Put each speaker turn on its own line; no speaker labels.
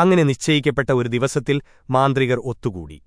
അങ്ങനെ നിശ്ചയിക്കപ്പെട്ട ഒരു ദിവസത്തിൽ മാന്ത്രികർ ഒത്തുകൂടി.